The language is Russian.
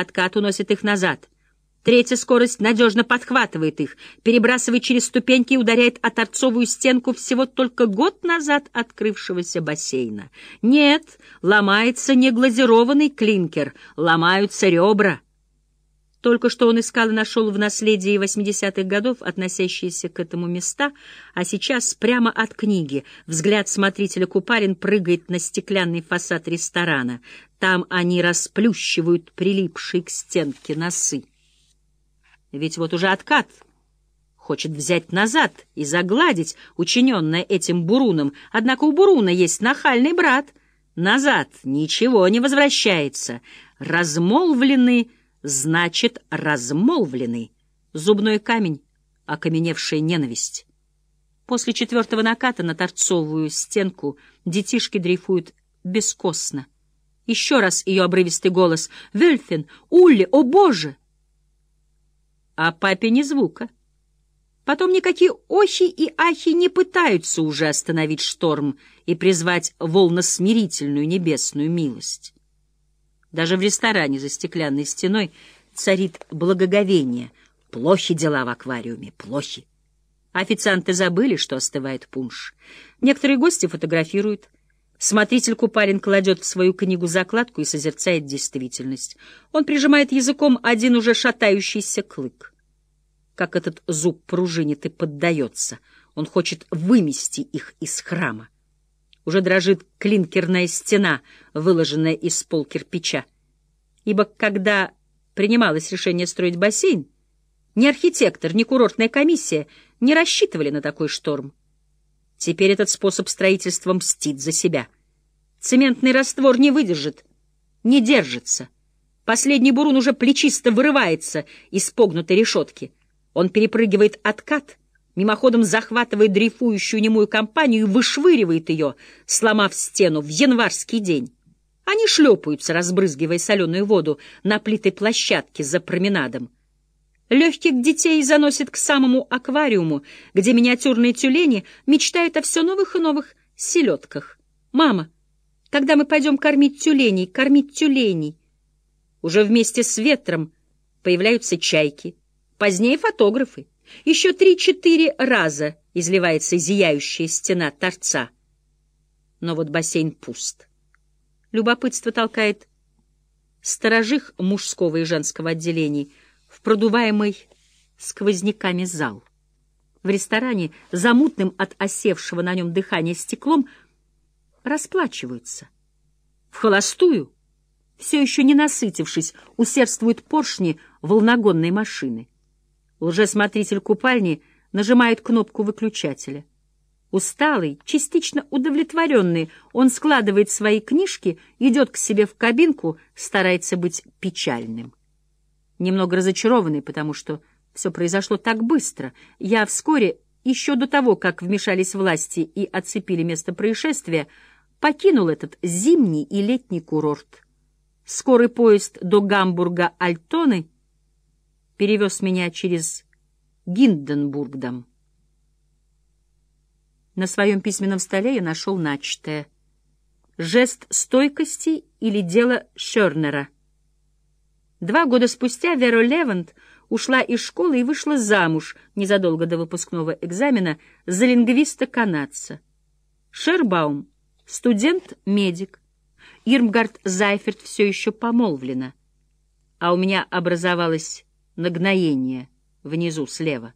Откат уносит их назад. Третья скорость надежно подхватывает их, перебрасывает через ступеньки и ударяет о торцовую стенку всего только год назад открывшегося бассейна. Нет, ломается не глазированный клинкер, ломаются ребра. Только что он искал и нашел в наследии 80-х годов относящиеся к этому места, а сейчас прямо от книги взгляд смотрителя Купарин прыгает на стеклянный фасад ресторана. Там они расплющивают прилипшие к стенке носы. Ведь вот уже откат хочет взять назад и загладить учиненное этим Буруном, однако у Буруна есть нахальный брат. Назад ничего не возвращается. Размолвлены, значит, размолвлены. Зубной камень, окаменевшая ненависть. После четвертого наката на торцовую стенку детишки дрейфуют бескостно. Еще раз ее обрывистый голос. «Вельфин! Улли! О, Боже!» а папе ни звука. Потом никакие охи и ахи не пытаются уже остановить шторм и призвать волносмирительную небесную милость. Даже в ресторане за стеклянной стеной царит благоговение. Плохи дела в аквариуме, плохи. Официанты забыли, что остывает пунш. Некоторые гости фотографируют. Смотритель Купарин кладет в свою книгу закладку и созерцает действительность. Он прижимает языком один уже шатающийся клык. Как этот зуб пружинит и поддается. Он хочет вымести их из храма. Уже дрожит клинкерная стена, выложенная из пол кирпича. Ибо когда принималось решение строить бассейн, ни архитектор, ни курортная комиссия не рассчитывали на такой шторм. Теперь этот способ строительства мстит за себя. Цементный раствор не выдержит, не держится. Последний бурун уже плечисто вырывается из погнутой решетки. Он перепрыгивает откат, мимоходом захватывает дрейфующую немую компанию и вышвыривает ее, сломав стену в январский день. Они шлепаются, разбрызгивая соленую воду на плитой площадке за променадом. Легких детей заносит к самому аквариуму, где миниатюрные тюлени мечтают о все новых и новых селедках. «Мама, когда мы пойдем кормить тюленей, кормить тюленей?» Уже вместе с ветром появляются чайки, позднее фотографы. Еще три-четыре раза изливается зияющая стена торца. Но вот бассейн пуст. Любопытство толкает сторожих мужского и женского отделений — в продуваемый сквозняками зал. В ресторане, замутным от осевшего на нем дыхания стеклом, расплачиваются. В холостую, все еще не насытившись, усердствуют поршни волногонной машины. Лжесмотритель купальни нажимает кнопку выключателя. Усталый, частично удовлетворенный, он складывает свои книжки, идет к себе в кабинку, старается быть печальным немного разочарованный, потому что все произошло так быстро. Я вскоре, еще до того, как вмешались власти и оцепили место происшествия, покинул этот зимний и летний курорт. Скорый поезд до Гамбурга-Альтоны перевез меня через Гинденбургдам. На своем письменном столе я нашел начатое. Жест стойкости или дело Шернера — Два года спустя Вера Левант ушла из школы и вышла замуж незадолго до выпускного экзамена за лингвиста-канадца. Шербаум — студент-медик. Ирмгард Зайферт все еще помолвлена. А у меня нагноение внизу слева.